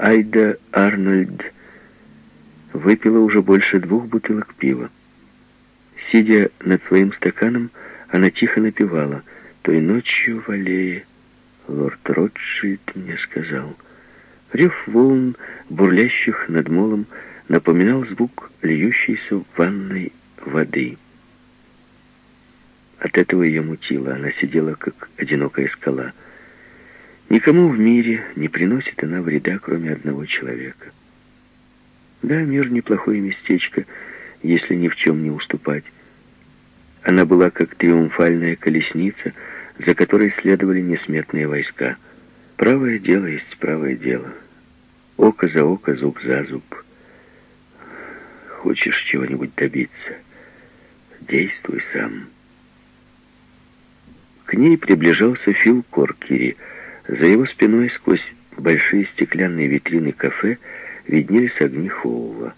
Айда Арнольд выпила уже больше двух бутылок пива. Сидя над своим стаканом, она тихо напевала. «Той ночью в аллее лорд Ротшильд мне сказал». Рев волн, бурлящих над молом, напоминал звук льющейся в ванной воды. От этого ее мутило. Она сидела, как одинокая скала. Никому в мире не приносит она вреда, кроме одного человека. Да, мир неплохое местечко, если ни в чем не уступать. Она была как триумфальная колесница, за которой следовали несметные войска. Правое дело есть правое дело. Око за око, зуб за зуб. Хочешь чего-нибудь добиться? Действуй сам. К ней приближался Фил Коркери. За его спиной сквозь большие стеклянные витрины кафе виднелись огни Хоува.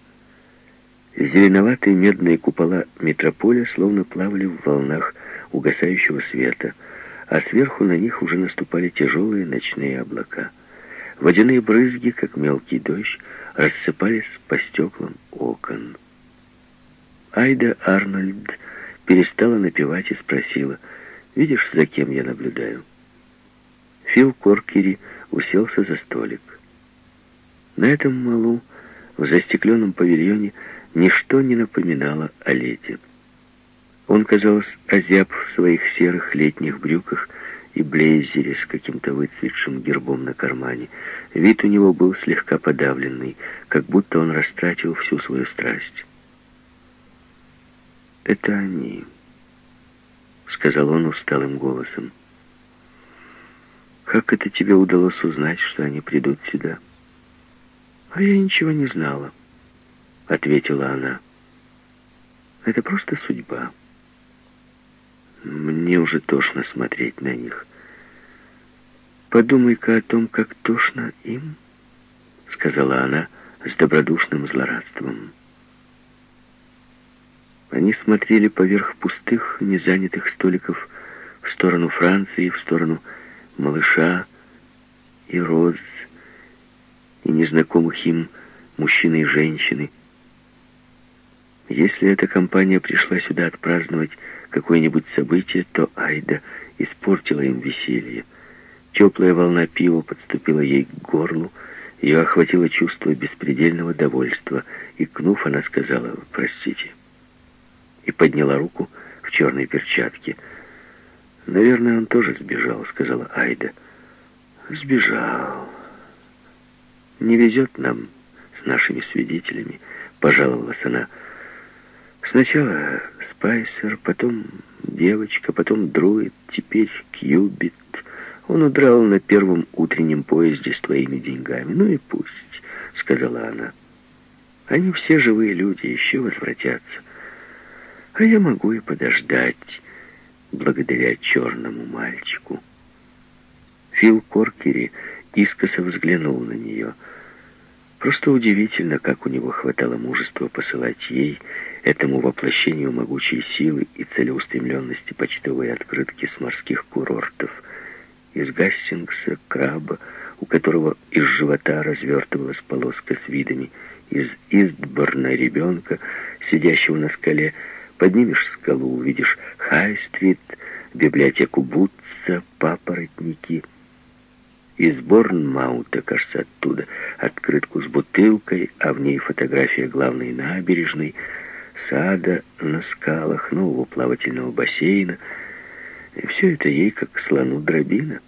Зеленоватые медные купола метрополя словно плавали в волнах угасающего света, а сверху на них уже наступали тяжелые ночные облака. Водяные брызги, как мелкий дождь, рассыпались по стеклам окон. Айда Арнольд перестала напевать и спросила, «Видишь, за кем я наблюдаю?» Фил Коркери уселся за столик. На этом малу, в застекленном павильоне, ничто не напоминало о лете. Он, казалось, озяб в своих серых летних брюках и блейзере с каким-то выцветшим гербом на кармане. Вид у него был слегка подавленный, как будто он растратил всю свою страсть. «Это они», — сказал он усталым голосом. «Как это тебе удалось узнать, что они придут сюда?» «А я ничего не знала», — ответила она. «Это просто судьба. Мне уже тошно смотреть на них. Подумай-ка о том, как тошно им», — сказала она с добродушным злорадством. Они смотрели поверх пустых, незанятых столиков в сторону Франции, в сторону малыша и роз, и незнакомых им мужчины и женщины. Если эта компания пришла сюда отпраздновать какое-нибудь событие, то Айда испортила им веселье. Теплая волна пива подступила ей к горлу, ее охватило чувство беспредельного довольства, и, кнув, она сказала «Простите» и подняла руку в черной перчатке. «Наверное, он тоже сбежал», — сказала Айда. «Сбежал», не везет нам с нашими свидетелями, пожаловалась она. Сначала Спайсер, потом девочка, потом Друид, теперь Кьюбит. Он удрал на первом утреннем поезде с твоими деньгами. Ну и пусть, сказала она. Они все живые люди, еще возвратятся. А я могу и подождать, благодаря черному мальчику. Фил Коркери искоса взглянул на нее — Просто удивительно, как у него хватало мужества посылать ей, этому воплощению могучей силы и целеустремленности почтовые открытки с морских курортов. Из Гастингса, краба, у которого из живота развертывалась полоска с видами, из Истборна ребенка, сидящего на скале, поднимешь скалу, увидишь Хай-стрит, библиотеку Бутца, папоротники — из Борнмаута, кажется, оттуда, открытку с бутылкой, а в ней фотография главной набережной, сада на скалах, нового плавательного бассейна. И все это ей как слону дробина.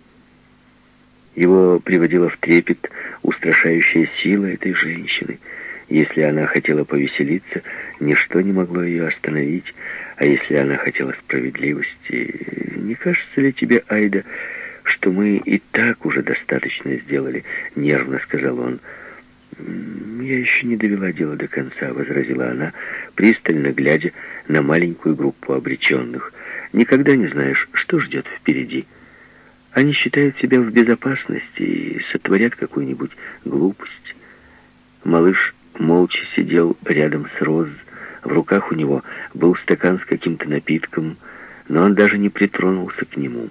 Его приводила в трепет устрашающая сила этой женщины. Если она хотела повеселиться, ничто не могло ее остановить, а если она хотела справедливости, не кажется ли тебе, Айда, что мы и так уже достаточно сделали», — нервно сказал он. «Я еще не довела дело до конца», — возразила она, пристально глядя на маленькую группу обреченных. «Никогда не знаешь, что ждет впереди. Они считают себя в безопасности и сотворят какую-нибудь глупость». Малыш молча сидел рядом с Роз. В руках у него был стакан с каким-то напитком, но он даже не притронулся к нему.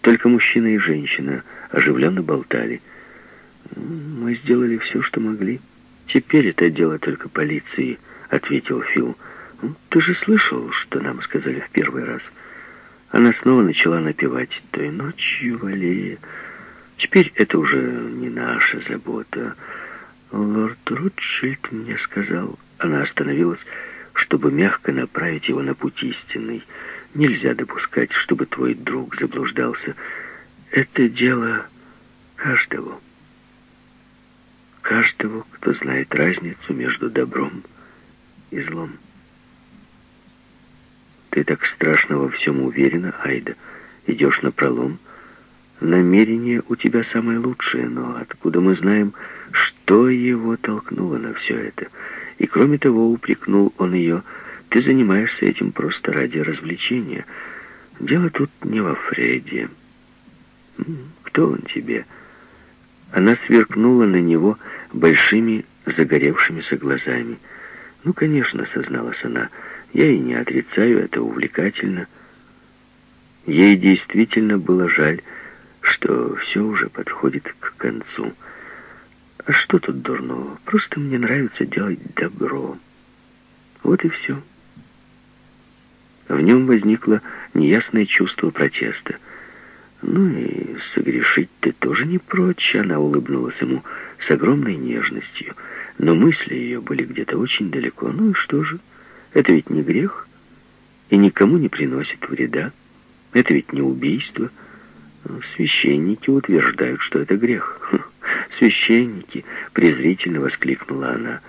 Только мужчина и женщина оживленно болтали. Мы сделали все, что могли. Теперь это дело только полиции, ответил Фил. Ты же слышал, что нам сказали в первый раз? Она снова начала напевать той ночью в аллее. Теперь это уже не наша забота. Лорд Ротшильд мне сказал. Она остановилась, чтобы мягко направить его на путь истинный. Нельзя допускать, чтобы твой друг заблуждался. Это дело каждого. Каждого, кто знает разницу между добром и злом. Ты так страшно во всем уверена, Айда. Идешь на пролом. Намерение у тебя самое лучшее, но откуда мы знаем, что его толкнуло на все это? И кроме того, упрекнул он ее, ты занимаешься этим просто ради развлечения. Дело тут не во Фреде. Кто он тебе? Она сверкнула на него большими загоревшимися глазами. Ну, конечно, созналась она, — я и не отрицаю, это увлекательно. Ей действительно было жаль, что все уже подходит к концу. А что тут дурного? Просто мне нравится делать добро. Вот и все. В нем возникло неясное чувство протеста. «Ну и согрешить ты тоже не прочь», — она улыбнулась ему с огромной нежностью. Но мысли ее были где-то очень далеко. «Ну и что же?» Это ведь не грех и никому не приносит вреда. Это ведь не убийство. Священники утверждают, что это грех. Священники, презрительно воскликнула она.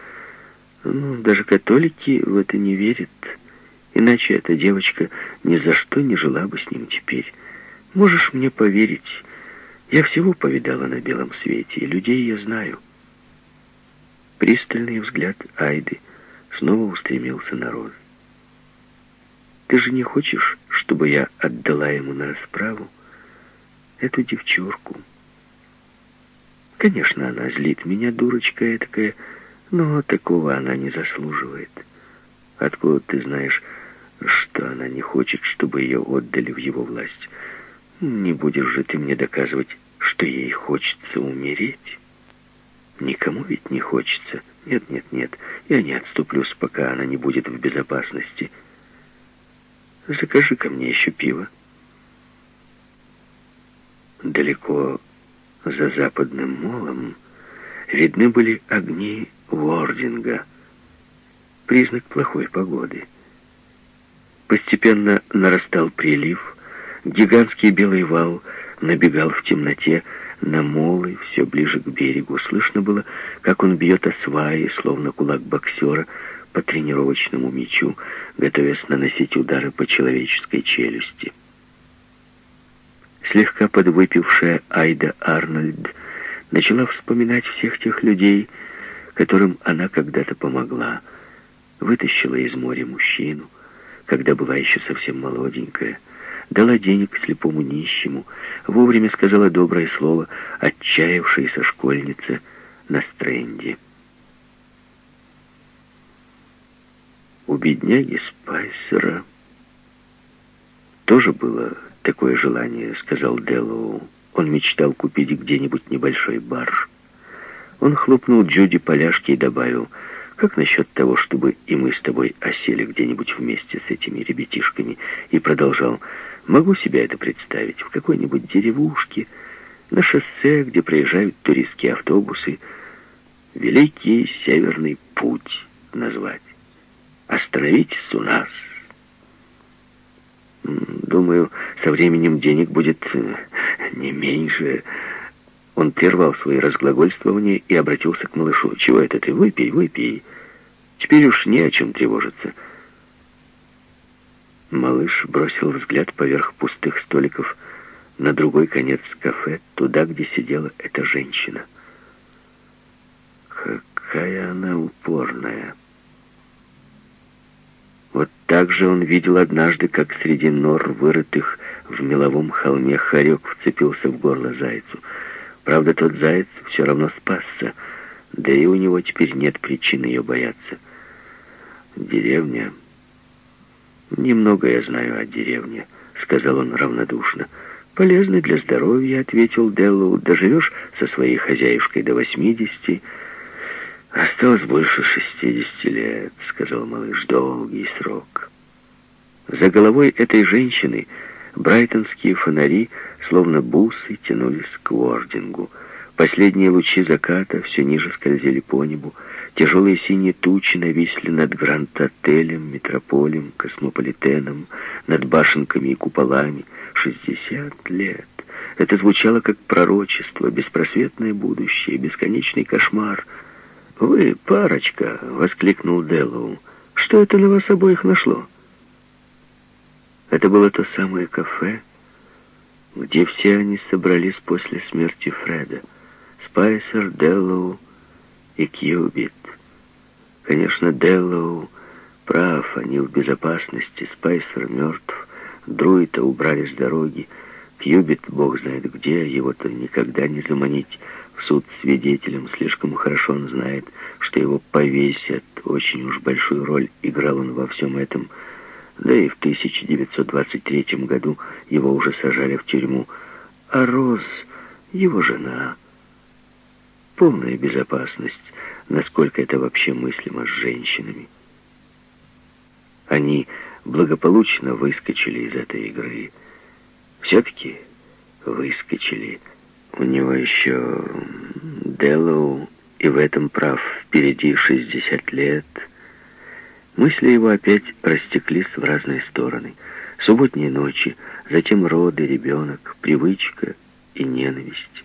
Ну, даже католики в это не верят. Иначе эта девочка ни за что не жила бы с ним теперь. Можешь мне поверить, я всего повидала на белом свете, и людей я знаю. Пристальный взгляд Айды снова устремился на Роз. «Ты же не хочешь, чтобы я отдала ему на расправу эту девчурку?» «Конечно, она злит меня, дурочка такая, но такого она не заслуживает. Откуда ты знаешь, что она не хочет, чтобы ее отдали в его власть? Не будешь же ты мне доказывать, что ей хочется умереть? Никому ведь не хочется». Нет, нет, нет, я не отступлюсь, пока она не будет в безопасности. Закажи ко мне еще пиво. Далеко за западным молом видны были огни Уординга, признак плохой погоды. Постепенно нарастал прилив, гигантский белый вал набегал в темноте, на молы, все ближе к берегу. Слышно было, как он бьет о сваи, словно кулак боксера, по тренировочному мячу, готовясь наносить удары по человеческой челюсти. Слегка подвыпившая Айда Арнольд начала вспоминать всех тех людей, которым она когда-то помогла. Вытащила из моря мужчину, когда была еще совсем молоденькая, дала денег слепому нищему, вовремя сказала доброе слово отчаявшейся школьнице на стренде. У бедняги Спайсера тоже было такое желание, сказал Деллоу. Он мечтал купить где-нибудь небольшой барж. Он хлопнул Джуди поляшки и добавил, как насчет того, чтобы и мы с тобой осели где-нибудь вместе с этими ребятишками, и продолжал, Могу себе это представить в какой-нибудь деревушке, на шоссе, где проезжают туристские автобусы. Великий Северный путь назвать. Остановитесь у нас. Думаю, со временем денег будет э, не меньше. Он прервал свои разглагольствования и обратился к малышу. «Чего это ты? Выпей, выпей. Теперь уж не о чем тревожиться». Малыш бросил взгляд поверх пустых столиков на другой конец кафе, туда, где сидела эта женщина. Какая она упорная. Вот так же он видел однажды, как среди нор, вырытых в меловом холме, хорек вцепился в горло зайцу. Правда, тот заяц все равно спасся, да и у него теперь нет причин ее бояться. Деревня... «Немного я знаю о деревне», — сказал он равнодушно. полезны для здоровья», — ответил Деллоу. «Доживешь со своей хозяюшкой до восьмидесяти». «Осталось больше шестидесяти лет», — сказал малыш, — «долгий срок». За головой этой женщины брайтонские фонари, словно бусы, тянулись к Уордингу. Последние лучи заката все ниже скользили по небу. Тяжелые синие тучи нависли над Гранд-отелем, Метрополем, Космополитеном, над башенками и куполами. Шестьдесят лет. Это звучало как пророчество, беспросветное будущее, бесконечный кошмар. «Вы, парочка!» — воскликнул Деллоу. «Что это на вас обоих нашло?» Это было то самое кафе, где все они собрались после смерти Фреда. Спайсер, Деллоу и Кьюбит. Конечно, Деллоу прав, они в безопасности. Спайсер мертв, Друита убрали с дороги. Кьюбит, бог знает где, его-то никогда не заманить в суд свидетелем. Слишком хорошо он знает, что его повесят. Очень уж большую роль играл он во всем этом. Да и в 1923 году его уже сажали в тюрьму. А Роз, его жена, полная безопасность, насколько это вообще мыслимо с женщинами. Они благополучно выскочили из этой игры. Все-таки выскочили. У него еще Деллоу, и в этом прав, впереди 60 лет — Мысли его опять растеклись в разные стороны. Субботние ночи, затем роды, ребенок, привычка и ненависть.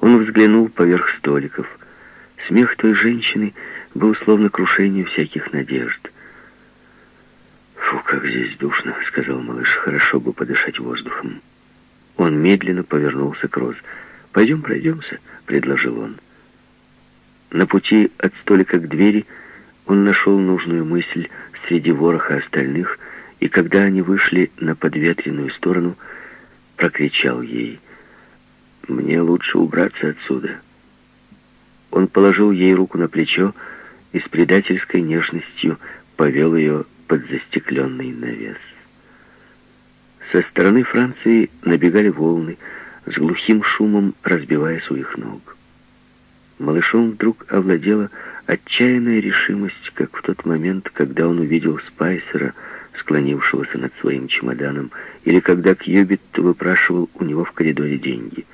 Он взглянул поверх столиков. Смех той женщины был словно крушение всяких надежд. «Фу, как здесь душно», — сказал малыш, — «хорошо бы подышать воздухом». Он медленно повернулся к Роз. «Пойдем пройдемся», — предложил он. На пути от столика к двери — он нашел нужную мысль среди вороха остальных, и когда они вышли на подветренную сторону, прокричал ей «Мне лучше убраться отсюда». Он положил ей руку на плечо и с предательской нежностью повел ее под застекленный навес. Со стороны Франции набегали волны, с глухим шумом разбиваясь у их ног. Малышом вдруг овладела Отчаянная решимость, как в тот момент, когда он увидел Спайсера, склонившегося над своим чемоданом, или когда Кьюбит выпрашивал у него в коридоре деньги.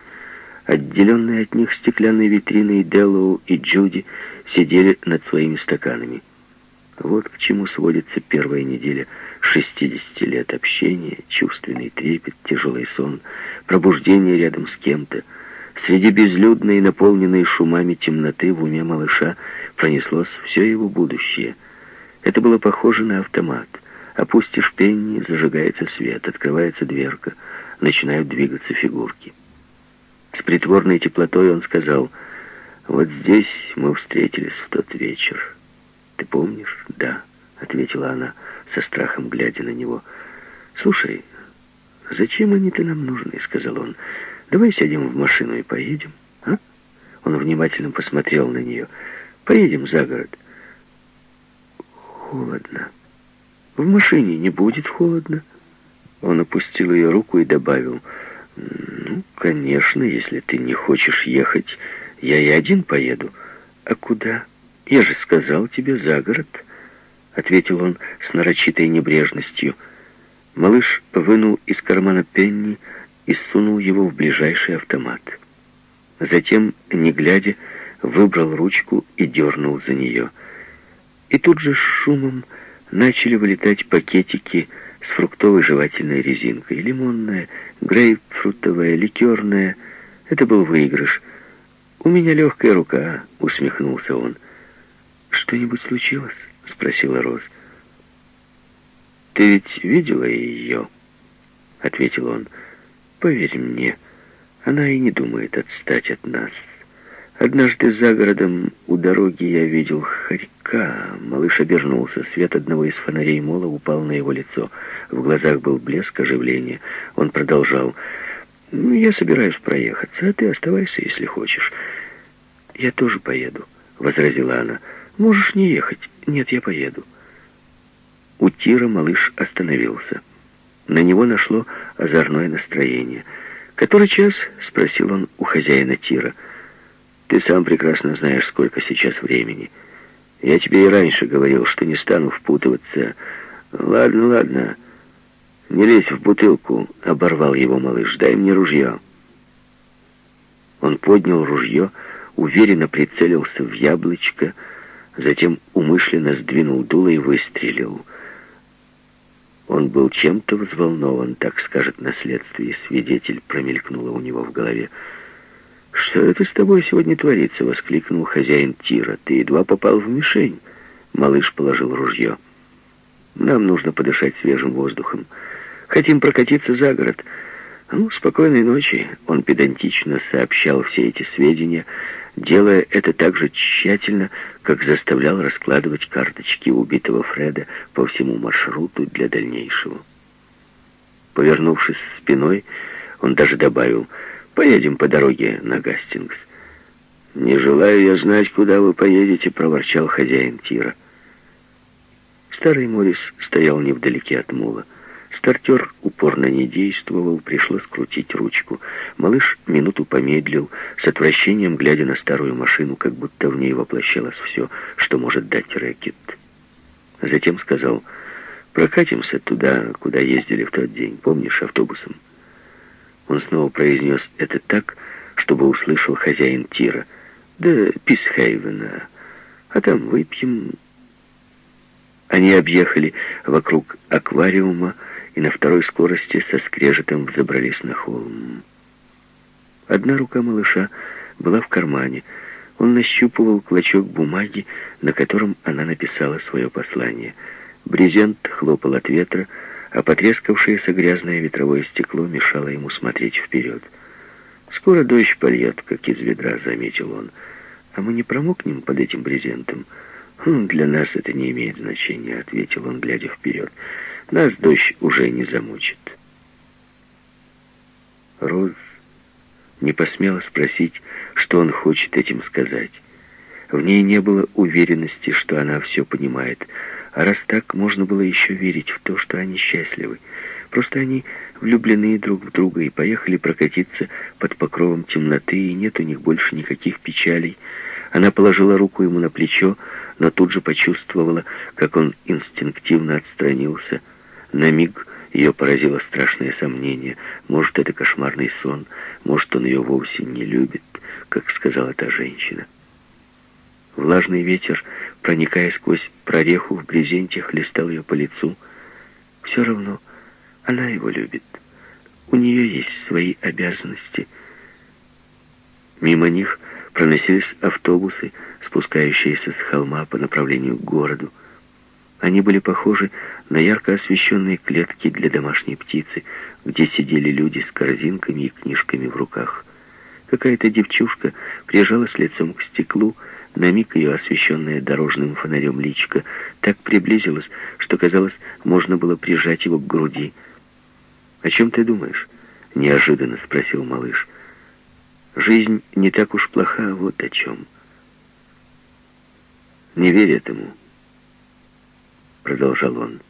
Отделенные от них стеклянной витриной Деллоу и Джуди сидели над своими стаканами. Вот к чему сводится первая неделя 60 лет общения, чувственный трепет, тяжелый сон, пробуждение рядом с кем-то. Среди безлюдной, наполненной шумами темноты в уме малыша пронеслось все его будущее. Это было похоже на автомат. Опустишь пенни, зажигается свет, открывается дверка, начинают двигаться фигурки. С притворной теплотой он сказал, «Вот здесь мы встретились в тот вечер. Ты помнишь?» «Да», — ответила она, со страхом глядя на него. «Слушай, зачем они-то нам нужны?» — сказал он. «Давай сядем в машину и поедем, а?» Он внимательно посмотрел на нее. Поедем за город. Холодно. В машине не будет холодно. Он опустил ее руку и добавил, «Ну, конечно, если ты не хочешь ехать, я и один поеду. А куда? Я же сказал тебе за город», — ответил он с нарочитой небрежностью. Малыш вынул из кармана пенни и сунул его в ближайший автомат. Затем, не глядя, выбрал ручку и дернул за нее. И тут же с шумом начали вылетать пакетики с фруктовой жевательной резинкой. Лимонная, грейпфрутовая, ликерная. Это был выигрыш. «У меня легкая рука», — усмехнулся он. «Что-нибудь случилось?» — спросила Роз. «Ты ведь видела ее?» — ответил он. «Поверь мне, она и не думает отстать от нас». Однажды за городом у дороги я видел хорька. Малыш обернулся. Свет одного из фонарей мола упал на его лицо. В глазах был блеск оживления. Он продолжал. «Ну, «Я собираюсь проехаться, а ты оставайся, если хочешь». «Я тоже поеду», — возразила она. «Можешь не ехать». «Нет, я поеду». У тира малыш остановился. На него нашло озорное настроение — «Который час?» — спросил он у хозяина тира. «Ты сам прекрасно знаешь, сколько сейчас времени. Я тебе и раньше говорил, что не стану впутываться. Ладно, ладно. Не лезь в бутылку», — оборвал его малыш. «Дай мне ружье». Он поднял ружье, уверенно прицелился в яблочко, затем умышленно сдвинул дуло и выстрелил. Он был чем-то взволнован, так скажет на следствии свидетель, промелькнуло у него в голове. «Что это с тобой сегодня творится?» — воскликнул хозяин тира. «Ты едва попал в мишень». Малыш положил ружье. «Нам нужно подышать свежим воздухом. Хотим прокатиться за город». «Ну, спокойной ночи», — он педантично сообщал все эти сведения, делая это так же тщательно, как заставлял раскладывать карточки убитого Фреда по всему маршруту для дальнейшего. Повернувшись спиной, он даже добавил «Поедем по дороге на Гастингс». «Не желаю я знать, куда вы поедете», — проворчал хозяин тира. Старый Морис стоял невдалеке от мула. Стартер упорно не действовал, пришлось крутить ручку. Малыш минуту помедлил, с отвращением глядя на старую машину, как будто в ней воплощалось все, что может дать рэкет. Затем сказал, «Прокатимся туда, куда ездили в тот день, помнишь, автобусом?» Он снова произнес это так, чтобы услышал хозяин тира. «Да Писхейвена, а там выпьем...» Они объехали вокруг аквариума, и на второй скорости со скрежетом взобрались на холм. Одна рука малыша была в кармане. Он нащупывал клочок бумаги, на котором она написала свое послание. Брезент хлопал от ветра, а потрескавшееся грязное ветровое стекло мешало ему смотреть вперед. «Скоро дождь польет, как из ведра», — заметил он. «А мы не промокнем под этим брезентом?» «Хм, «Для нас это не имеет значения», — ответил он, глядя вперед. Нас дождь уже не замучит. Роз не посмела спросить, что он хочет этим сказать. В ней не было уверенности, что она все понимает. А раз так, можно было еще верить в то, что они счастливы. Просто они влюблены друг в друга и поехали прокатиться под покровом темноты, и нет у них больше никаких печалей. Она положила руку ему на плечо, но тут же почувствовала, как он инстинктивно отстранился — на миг ее поразило страшное сомнение. Может, это кошмарный сон, может, он ее вовсе не любит, как сказала та женщина. Влажный ветер, проникая сквозь прореху в брезенте, хлестал ее по лицу. Все равно она его любит. У нее есть свои обязанности. Мимо них проносились автобусы, спускающиеся с холма по направлению к городу. Они были похожи на ярко освещенные клетки для домашней птицы, где сидели люди с корзинками и книжками в руках. Какая-то девчушка прижалась лицом к стеклу, на миг ее освещенная дорожным фонарем личка так приблизилась, что, казалось, можно было прижать его к груди. «О чем ты думаешь?» — неожиданно спросил малыш. «Жизнь не так уж плоха, вот о чем». «Не верь этому». — продолжал он.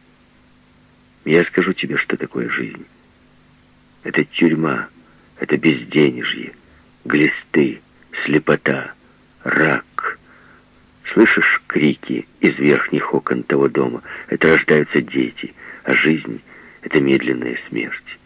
«Я скажу тебе, что такое жизнь. Это тюрьма, это безденежье, глисты, слепота, рак. Слышишь крики из верхних окон того дома? Это рождаются дети, а жизнь — это медленная смерть.